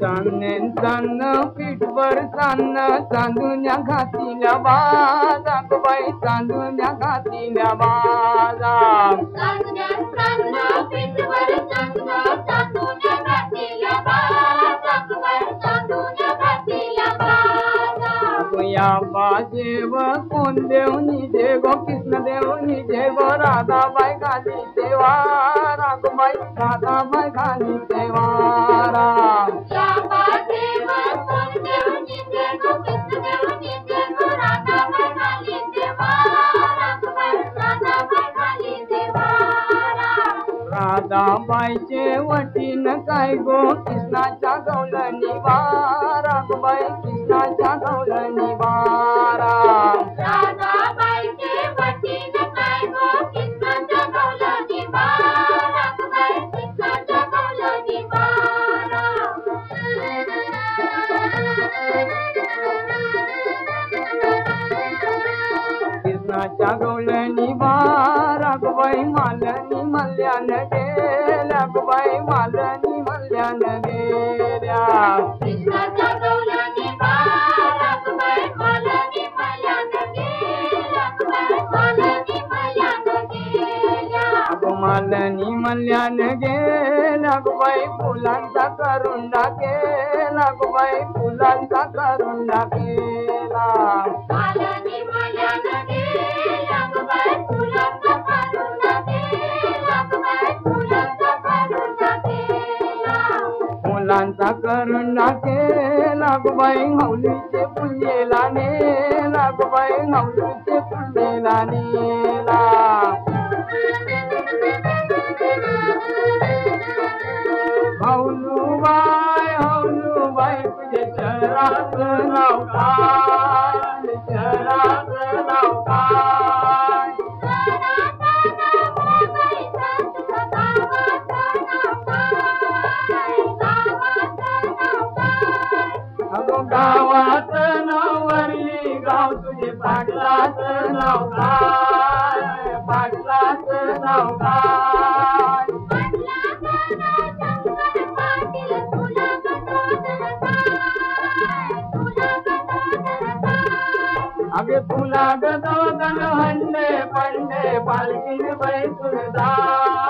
चांदण्यान चांदण पीठभर चांदण चांदुल्या घातिल्या बाजा ग बाई चांदुल्या घातिल्या बाजेव कोण देवनी जे गो कृष्ण देवनी जे गो राधाबाई घाली देवा राधाबाई राधाबाई घाली देवारा राधाबाईचे वटीन काय गो? कृष्णाच्या गौलनी वारा ग कृष्णाच्या गौलनी वारा ग बाई मालनी मल्यान ग बाई मालनी मल्यान गेल्या. मालनी मल्यान गेल्या. मालनी मल्यान गेल्या. अगो मालनी फुलांचा करुंडा केला ग बाई हौलीचे पुंजेला नेला ग बाई हौलीचे पुंजेला नेला हौलूबाई हौलूबाई तुझे शहरात नाव तुझे पाटलाच नाव काय पाटलाच नाव काय अगे तुला गदवदन हंडे पंडे पालखीन बैसून जा.